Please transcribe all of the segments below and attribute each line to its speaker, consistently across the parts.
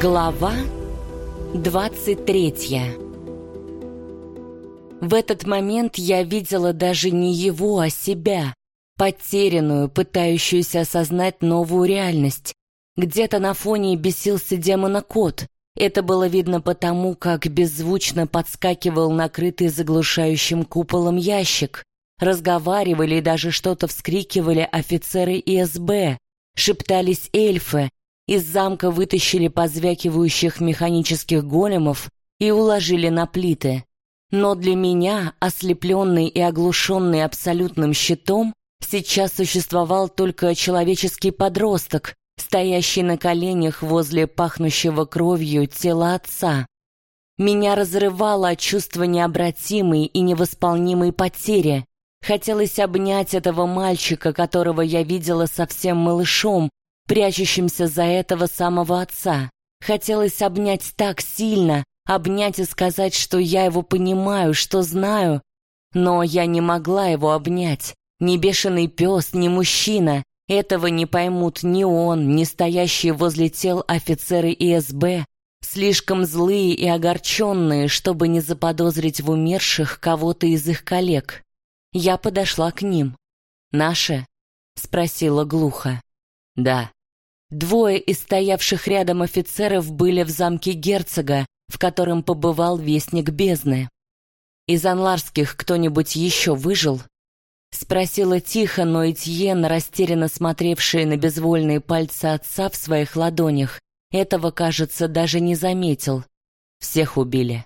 Speaker 1: Глава 23 В этот момент я видела даже не его, а себя, потерянную, пытающуюся осознать новую реальность. Где-то на фоне бесился демона-кот. Это было видно потому, как беззвучно подскакивал накрытый заглушающим куполом ящик. Разговаривали и даже что-то вскрикивали офицеры ИСБ, шептались эльфы, из замка вытащили позвякивающих механических големов и уложили на плиты. Но для меня, ослепленный и оглушенный абсолютным щитом, сейчас существовал только человеческий подросток, стоящий на коленях возле пахнущего кровью тела отца. Меня разрывало от чувства необратимой и невосполнимой потери. Хотелось обнять этого мальчика, которого я видела совсем малышом, прячущимся за этого самого отца. Хотелось обнять так сильно, обнять и сказать, что я его понимаю, что знаю, но я не могла его обнять. Ни бешеный пес, ни мужчина. Этого не поймут ни он, ни стоящие возле тел офицеры ИСБ, слишком злые и огорченные, чтобы не заподозрить в умерших кого-то из их коллег. Я подошла к ним. «Наши?» — спросила глухо. «Да». Двое из стоявших рядом офицеров были в замке герцога, в котором побывал вестник бездны. «Из анларских кто-нибудь еще выжил?» Спросила тихо, но Этьен, растерянно смотревший на безвольные пальцы отца в своих ладонях, этого, кажется, даже не заметил. Всех убили.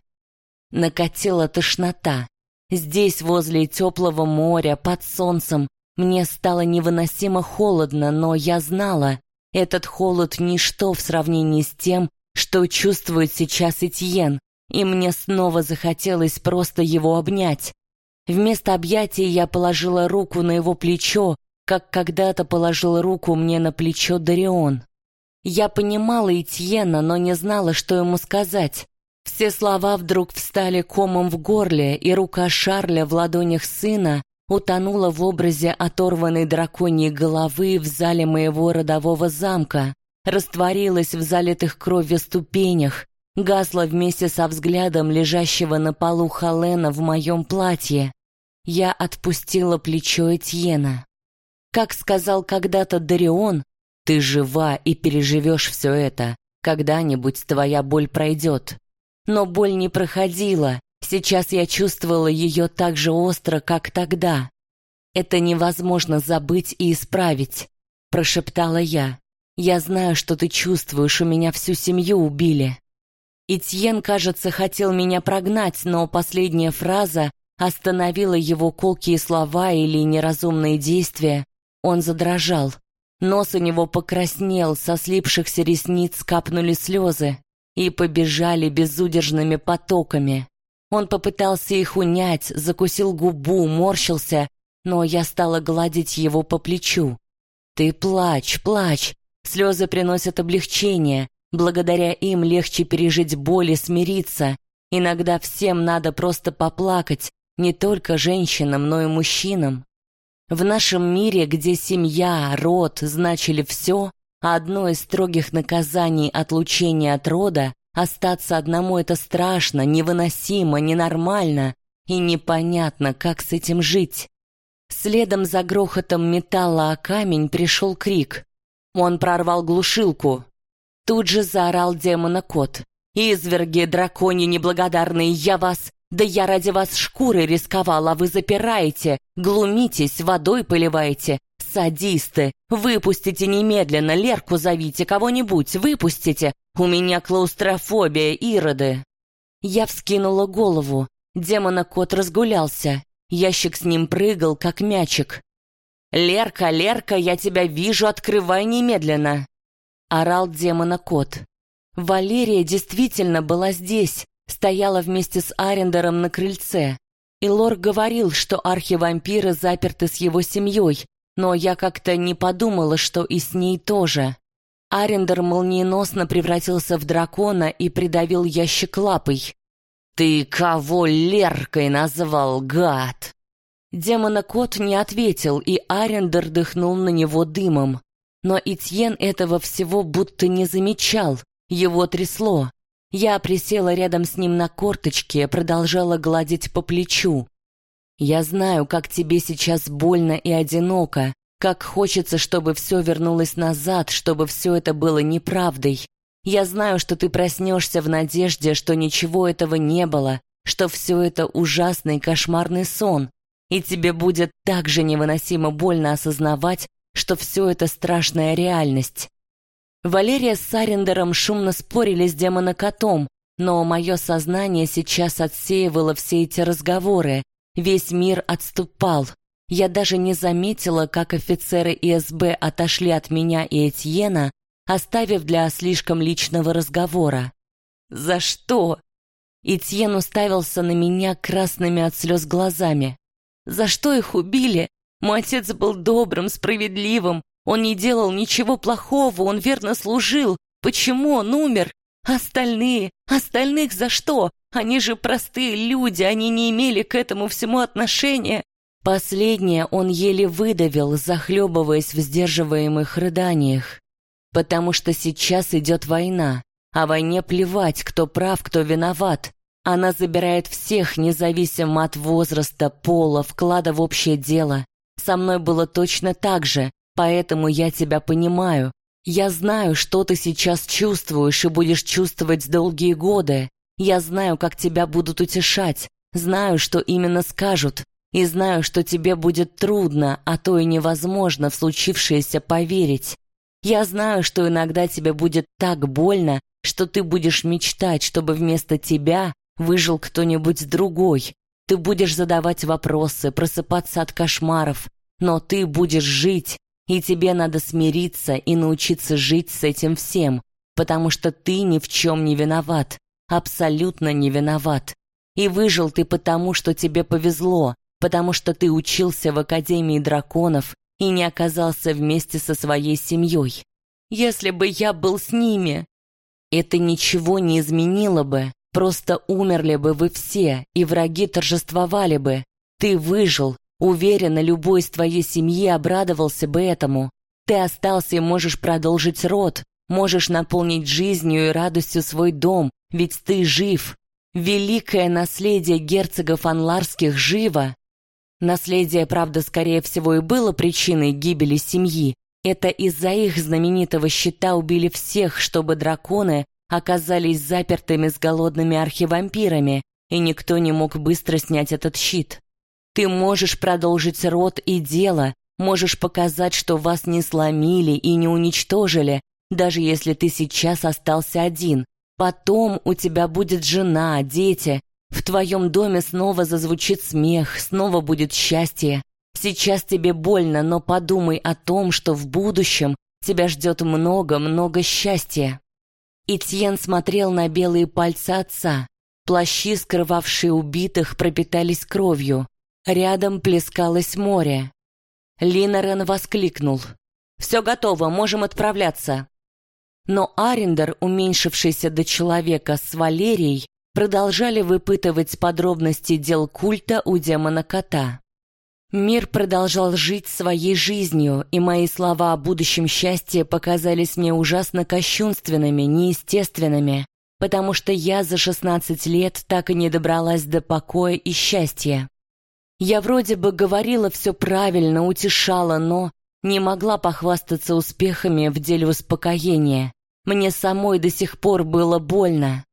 Speaker 1: Накатила тошнота. Здесь, возле теплого моря, под солнцем, мне стало невыносимо холодно, но я знала, этот холод — ничто в сравнении с тем, что чувствует сейчас Этьен, и мне снова захотелось просто его обнять. Вместо объятия я положила руку на его плечо, как когда-то положила руку мне на плечо Дарион. Я понимала Этьена, но не знала, что ему сказать. Все слова вдруг встали комом в горле, и рука Шарля в ладонях сына утонула в образе оторванной драконьей головы в зале моего родового замка, растворилась в залитых кровью ступенях, гасла вместе со взглядом лежащего на полу Халена в моем платье. Я отпустила плечо Этьена. Как сказал когда-то Дарион, ты жива и переживешь все это. Когда-нибудь твоя боль пройдет. Но боль не проходила, Сейчас я чувствовала ее так же остро, как тогда. «Это невозможно забыть и исправить», — прошептала я. «Я знаю, что ты чувствуешь, у меня всю семью убили». Этьен, кажется, хотел меня прогнать, но последняя фраза остановила его колкие слова или неразумные действия. Он задрожал. Нос у него покраснел, со слипшихся ресниц капнули слезы и побежали безудержными потоками. Он попытался их унять, закусил губу, морщился, но я стала гладить его по плечу. «Ты плачь, плачь. Слезы приносят облегчение. Благодаря им легче пережить боль и смириться. Иногда всем надо просто поплакать, не только женщинам, но и мужчинам. В нашем мире, где семья, род значили все, а одно из строгих наказаний отлучения от рода Остаться одному это страшно, невыносимо, ненормально и непонятно, как с этим жить. Следом за грохотом металла о камень пришел крик. Он прорвал глушилку. Тут же заорал демона кот. «Изверги, дракони неблагодарные, я вас... Да я ради вас шкуры рисковал, а вы запираете, глумитесь, водой поливаете. Садисты, выпустите немедленно, Лерку зовите, кого-нибудь, выпустите, «У меня клаустрофобия, ироды!» Я вскинула голову. Демона-кот разгулялся. Ящик с ним прыгал, как мячик. «Лерка, Лерка, я тебя вижу, открывай немедленно!» Орал демона-кот. Валерия действительно была здесь, стояла вместе с Арендером на крыльце. И Лор говорил, что архивампиры заперты с его семьей, но я как-то не подумала, что и с ней тоже. Арендер молниеносно превратился в дракона и придавил ящик лапой. «Ты кого Леркой назвал, гад?» Демона-кот не ответил, и Арендер дыхнул на него дымом. Но Итьен этого всего будто не замечал. Его трясло. Я присела рядом с ним на корточке, продолжала гладить по плечу. «Я знаю, как тебе сейчас больно и одиноко, как хочется, чтобы все вернулось назад, чтобы все это было неправдой. Я знаю, что ты проснешься в надежде, что ничего этого не было, что все это ужасный кошмарный сон, и тебе будет так же невыносимо больно осознавать, что все это страшная реальность. Валерия с Сарендером шумно спорили с демонокотом, но мое сознание сейчас отсеивало все эти разговоры. Весь мир отступал. Я даже не заметила, как офицеры ИСБ отошли от меня и Этьена, оставив для слишком личного разговора. «За что?» Этьен уставился на меня красными от слез глазами. «За что их убили? Мой отец был добрым, справедливым. Он не делал ничего плохого, он верно служил. Почему он умер? Остальные? Остальных за что? Они же простые люди, они не имели к этому всему отношения». Последнее он еле выдавил, захлебываясь в сдерживаемых рыданиях потому что сейчас идет война. А войне плевать, кто прав, кто виноват. Она забирает всех, независимо от возраста, пола, вклада в общее дело. Со мной было точно так же, поэтому я тебя понимаю. Я знаю, что ты сейчас чувствуешь и будешь чувствовать долгие годы. Я знаю, как тебя будут утешать, знаю, что именно скажут, и знаю, что тебе будет трудно, а то и невозможно в случившееся поверить. Я знаю, что иногда тебе будет так больно, что ты будешь мечтать, чтобы вместо тебя выжил кто-нибудь другой. Ты будешь задавать вопросы, просыпаться от кошмаров, но ты будешь жить, и тебе надо смириться и научиться жить с этим всем, потому что ты ни в чем не виноват, абсолютно не виноват. И выжил ты потому, что тебе повезло, потому что ты учился в Академии драконов и не оказался вместе со своей семьей. Если бы я был с ними, это ничего не изменило бы, просто умерли бы вы все, и враги торжествовали бы. Ты выжил, уверена, любой из твоей семьи обрадовался бы этому. Ты остался и можешь продолжить род, можешь наполнить жизнью и радостью свой дом, ведь ты жив. Великое наследие герцогов анларских живо, Наследие, правда, скорее всего, и было причиной гибели семьи. Это из-за их знаменитого щита убили всех, чтобы драконы оказались запертыми с голодными архивампирами, и никто не мог быстро снять этот щит. Ты можешь продолжить род и дело, можешь показать, что вас не сломили и не уничтожили, даже если ты сейчас остался один. Потом у тебя будет жена, дети, в твоем доме снова зазвучит смех, снова будет счастье. Сейчас тебе больно, но подумай о том, что в будущем тебя ждет много-много счастья. Итьен смотрел на белые пальцы отца. Плащи, скрывавшие убитых, пропитались кровью. Рядом плескалось море. Линорен воскликнул. «Все готово, можем отправляться». Но Арендер, уменьшившийся до человека с Валерией, продолжали выпытывать подробности дел культа у демона-кота. Мир продолжал жить своей жизнью, и мои слова о будущем счастье показались мне ужасно кощунственными, неестественными, потому что я за 16 лет так и не добралась до покоя и счастья. Я вроде бы говорила все правильно, утешала, но не могла похвастаться успехами в деле успокоения. Мне самой до сих пор было больно.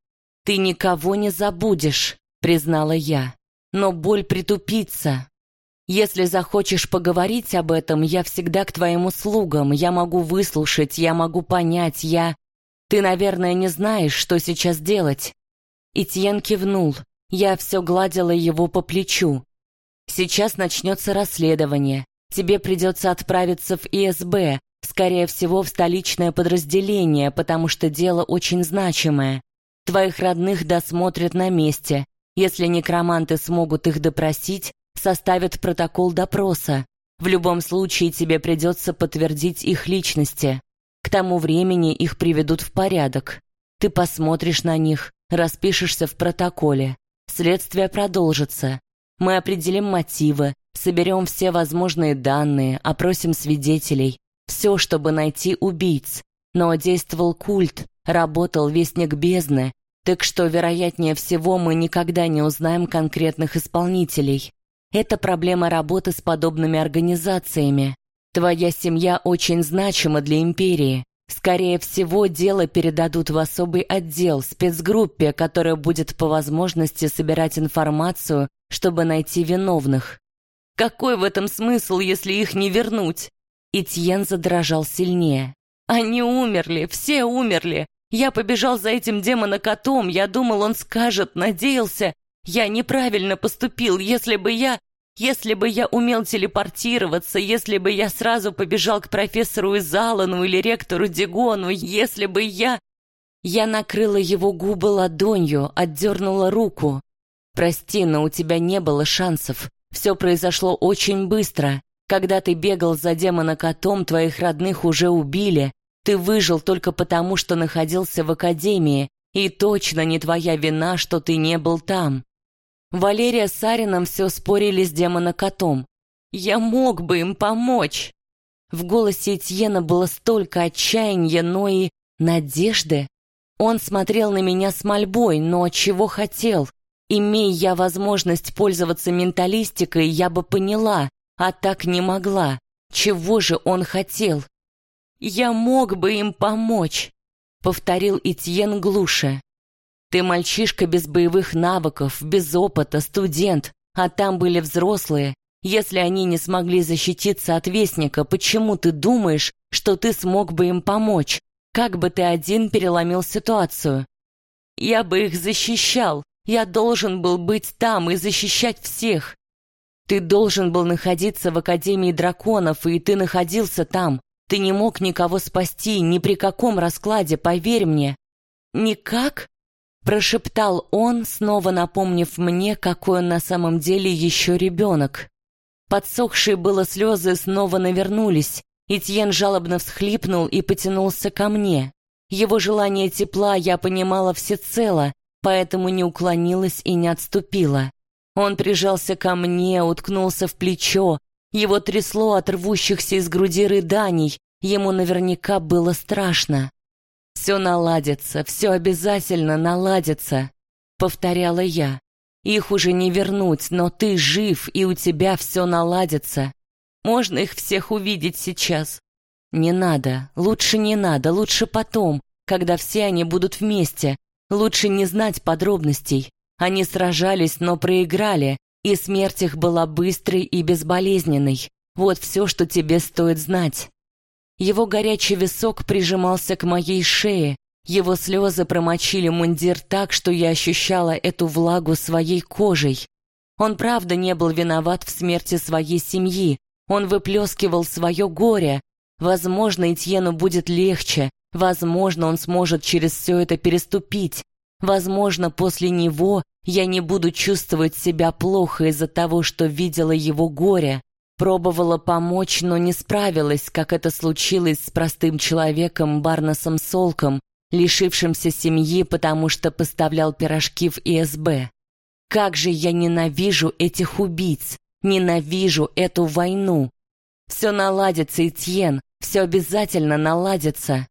Speaker 1: «Ты никого не забудешь», — признала я. «Но боль притупится. Если захочешь поговорить об этом, я всегда к твоим услугам. Я могу выслушать, я могу понять, я... Ты, наверное, не знаешь, что сейчас делать». Итьен кивнул. Я все гладила его по плечу. «Сейчас начнется расследование. Тебе придется отправиться в ИСБ, скорее всего, в столичное подразделение, потому что дело очень значимое. Твоих родных досмотрят на месте. Если некроманты смогут их допросить, составят протокол допроса. В любом случае тебе придется подтвердить их личности. К тому времени их приведут в порядок. Ты посмотришь на них, распишешься в протоколе. Следствие продолжится. Мы определим мотивы, соберем все возможные данные, опросим свидетелей. Все, чтобы найти убийц. Но действовал культ, Работал Вестник Бездны, так что, вероятнее всего, мы никогда не узнаем конкретных исполнителей. Это проблема работы с подобными организациями. Твоя семья очень значима для империи. Скорее всего, дело передадут в особый отдел, спецгруппе, которая будет по возможности собирать информацию, чтобы найти виновных. Какой в этом смысл, если их не вернуть? Этьен задрожал сильнее. Они умерли, все умерли. Я побежал за этим демонокотом, я думал, он скажет, надеялся. Я неправильно поступил, если бы я... Если бы я умел телепортироваться, если бы я сразу побежал к профессору Изалану или ректору Дигону, если бы я... Я накрыла его губы ладонью, отдернула руку. «Прости, но у тебя не было шансов. Все произошло очень быстро. Когда ты бегал за демона-котом, твоих родных уже убили. Ты выжил только потому, что находился в академии, и точно не твоя вина, что ты не был там. Валерия с Арином все спорили с демона-котом. «Я мог бы им помочь!» В голосе Этьена было столько отчаяния, но и надежды. Он смотрел на меня с мольбой, но чего хотел? Имея я возможность пользоваться менталистикой, я бы поняла, а так не могла. Чего же он хотел? «Я мог бы им помочь», — повторил Этьен глуше. Ты мальчишка без боевых навыков, без опыта, студент, а там были взрослые. Если они не смогли защититься от Вестника, почему ты думаешь, что ты смог бы им помочь? Как бы ты один переломил ситуацию? Я бы их защищал. Я должен был быть там и защищать всех. Ты должен был находиться в Академии драконов, и ты находился там. Ты не мог никого спасти, ни при каком раскладе, поверь мне. Никак? Прошептал он, снова напомнив мне, какой он на самом деле еще ребенок. Подсохшие было слезы снова навернулись. Этьен жалобно всхлипнул и потянулся ко мне. Его желание тепла я понимала всецело, поэтому не уклонилась и не отступила. Он прижался ко мне, уткнулся в плечо. Его трясло от рвущихся из груди рыданий. Ему наверняка было страшно. «Все наладится, все обязательно наладится», — повторяла я. «Их уже не вернуть, но ты жив, и у тебя все наладится. Можно их всех увидеть сейчас?» «Не надо, лучше не надо, лучше потом, когда все они будут вместе. Лучше не знать подробностей. Они сражались, но проиграли, и смерть их была быстрой и безболезненной. Вот все, что тебе стоит знать». Его горячий висок прижимался к моей шее, его слезы промочили мундир так, что я ощущала эту влагу своей кожей. Он правда не был виноват в смерти своей семьи, он выплескивал свое горе. Возможно, Этьену будет легче, возможно, он сможет через все это переступить. Возможно, после него я не буду чувствовать себя плохо из-за того, что видела его горе. Пробовала помочь, но не справилась, как это случилось с простым человеком Барнасом Солком, лишившимся семьи, потому что поставлял пирожки в ИСБ. Как же я ненавижу этих убийц, ненавижу эту войну. Все наладится, Этьен, все обязательно наладится,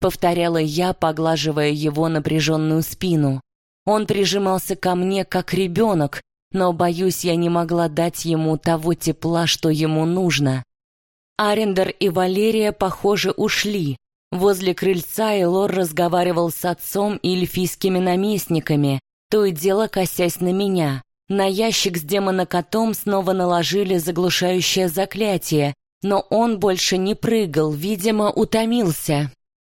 Speaker 1: повторяла я, поглаживая его напряженную спину. Он прижимался ко мне, как ребенок, но, боюсь, я не могла дать ему того тепла, что ему нужно. Арендер и Валерия, похоже, ушли. Возле крыльца Элор разговаривал с отцом и эльфийскими наместниками, то и дело косясь на меня. На ящик с демонокотом снова наложили заглушающее заклятие, но он больше не прыгал, видимо, утомился.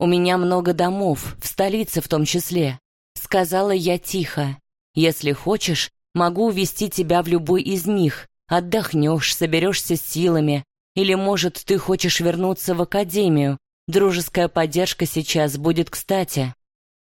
Speaker 1: «У меня много домов, в столице в том числе», — сказала я тихо. «Если хочешь, Могу увести тебя в любой из них. Отдохнешь, соберешься силами. Или, может, ты хочешь вернуться в академию. Дружеская поддержка сейчас будет кстати.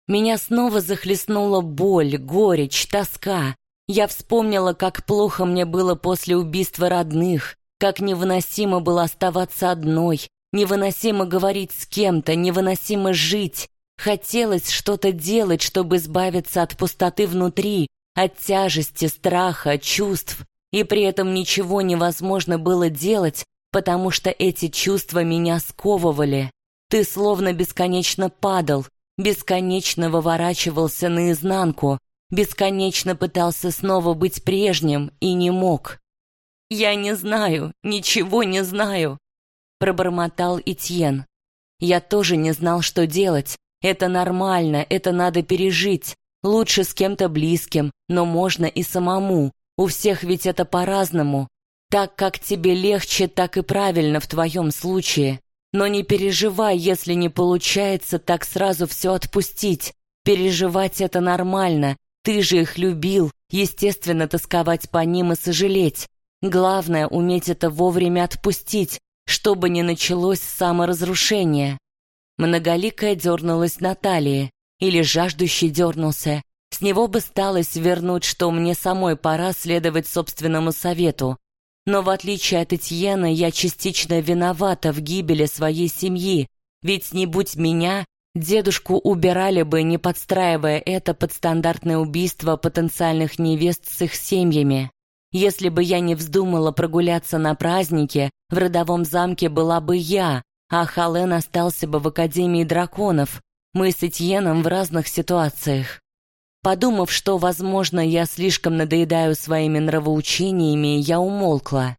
Speaker 1: Меня снова захлестнула боль, горечь, тоска. Я вспомнила, как плохо мне было после убийства родных, как невыносимо было оставаться одной, невыносимо говорить с кем-то, невыносимо жить. Хотелось что-то делать, чтобы избавиться от пустоты внутри, от тяжести, страха, чувств, и при этом ничего невозможно было делать, потому что эти чувства меня сковывали. Ты словно бесконечно падал, бесконечно выворачивался наизнанку, бесконечно пытался снова быть прежним и не мог. «Я не знаю, ничего не знаю», — пробормотал Этьен. «Я тоже не знал, что делать. Это нормально, это надо пережить. Лучше с кем-то близким, но можно и самому. У всех ведь это по-разному. Так, как тебе легче, так и правильно в твоем случае. Но не переживай, если не получается так сразу все отпустить. Переживать это нормально. Ты же их любил. Естественно, тосковать по ним и сожалеть. Главное — уметь это вовремя отпустить, чтобы не началось саморазрушение. Многоликая дернулась на или жаждущий дернулся. С него бы сталось вернуть, что мне самой пора следовать собственному совету. Но в отличие от Этьена, я частично виновата в гибели своей семьи, ведь не будь меня, дедушку убирали бы, не подстраивая это под стандартное убийство потенциальных невест с их семьями. Если бы я не вздумала прогуляться на празднике, в родовом замке была бы я, а Хален остался бы в Академии драконов. Мы с Этьеном в разных ситуациях. Подумав, что, возможно, я слишком надоедаю своими нравоучениями, я умолкла.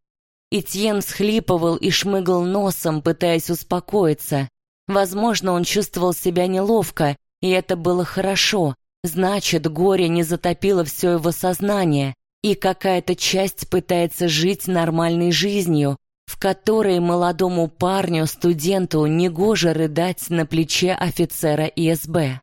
Speaker 1: Этьен схлипывал и шмыгал носом, пытаясь успокоиться. Возможно, он чувствовал себя неловко, и это было хорошо. Значит, горе не затопило все его сознание, и какая-то часть пытается жить нормальной жизнью, в которой молодому парню, студенту, негоже рыдать на плече офицера ИСБ.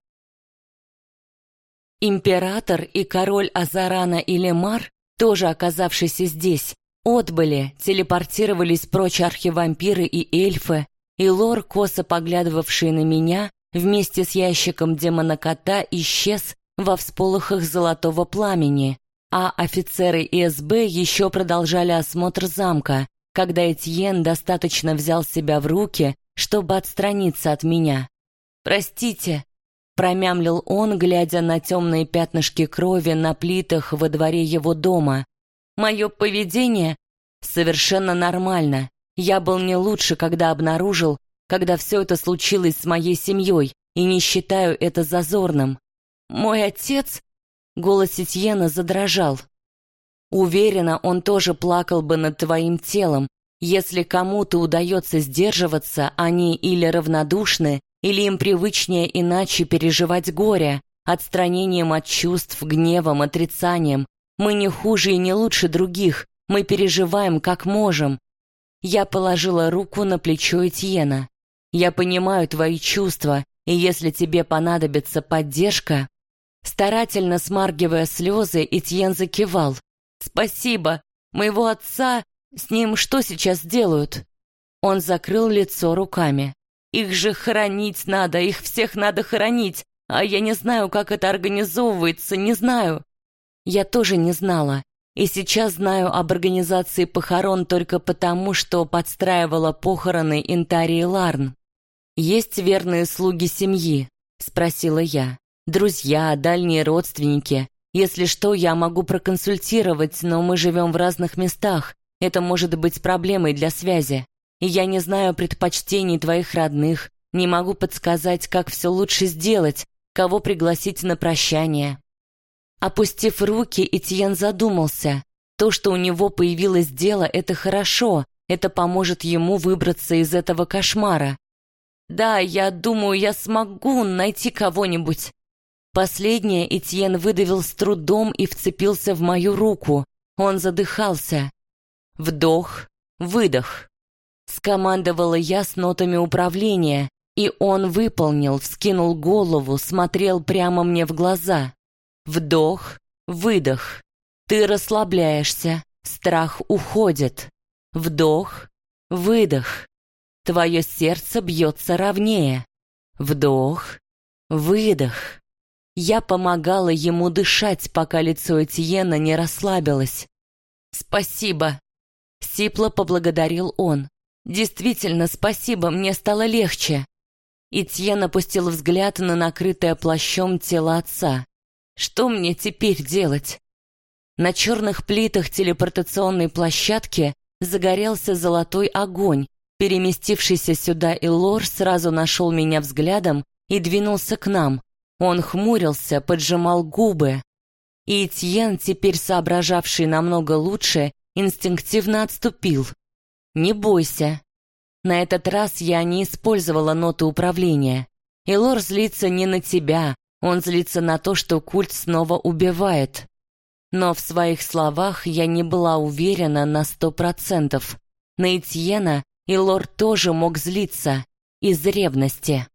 Speaker 1: Император и король Азарана и Лемар, тоже оказавшиеся здесь, отбыли, телепортировались прочь архивампиры и эльфы, и лор, косо поглядывавший на меня, вместе с ящиком демона-кота исчез во всполохах золотого пламени, а офицеры ИСБ еще продолжали осмотр замка, когда Этьен достаточно взял себя в руки, чтобы отстраниться от меня. «Простите», промямлил он, глядя на темные пятнышки крови на плитах во дворе его дома. «Мое поведение совершенно нормально. Я был не лучше, когда обнаружил, когда все это случилось с моей семьей, и не считаю это зазорным. Мой отец...» Голос Этьена задрожал. «Уверена, он тоже плакал бы над твоим телом. Если кому-то удается сдерживаться, они или равнодушны, или им привычнее иначе переживать горе, отстранением от чувств, гневом, отрицанием. Мы не хуже и не лучше других, мы переживаем как можем. Я положила руку на плечо Этьена. Я понимаю твои чувства, и если тебе понадобится поддержка... Старательно смаргивая слезы, Этьен закивал. «Спасибо. Моего отца... С ним что сейчас делают?» Он закрыл лицо руками. Их же хоронить надо, их всех надо хоронить, а я не знаю, как это организовывается, не знаю. Я тоже не знала, и сейчас знаю об организации похорон только потому, что подстраивала похороны Интарии Ларн. «Есть верные слуги семьи?» — спросила я. «Друзья, дальние родственники. Если что, я могу проконсультировать, но мы живем в разных местах. Это может быть проблемой для связи и я не знаю предпочтений твоих родных, не могу подсказать, как все лучше сделать, кого пригласить на прощание». Опустив руки, Этьен задумался. То, что у него появилось дело, это хорошо, это поможет ему выбраться из этого кошмара. «Да, я думаю, я смогу найти кого-нибудь». Последнее Этьен выдавил с трудом и вцепился в мою руку. Он задыхался. Вдох, выдох. Скомандовала я с нотами управления, и он выполнил, вскинул голову, смотрел прямо мне в глаза. Вдох, выдох. Ты расслабляешься, страх уходит. Вдох, выдох. Твое сердце бьется ровнее. Вдох, выдох. Я помогала ему дышать, пока лицо Этьена не расслабилось. «Спасибо!» Сипло поблагодарил он. Действительно, спасибо, мне стало легче. Итьен опустил взгляд на накрытое плащом тело отца. Что мне теперь делать? На черных плитах телепортационной площадки загорелся золотой огонь. Переместившийся сюда Илор сразу нашел меня взглядом и двинулся к нам. Он хмурился, поджимал губы. И Этьен, теперь соображавший намного лучше, инстинктивно отступил. «Не бойся». На этот раз я не использовала ноты управления. Илор злится не на тебя, он злится на то, что культ снова убивает. Но в своих словах я не была уверена на сто процентов. На Этьена Илор тоже мог злиться из ревности.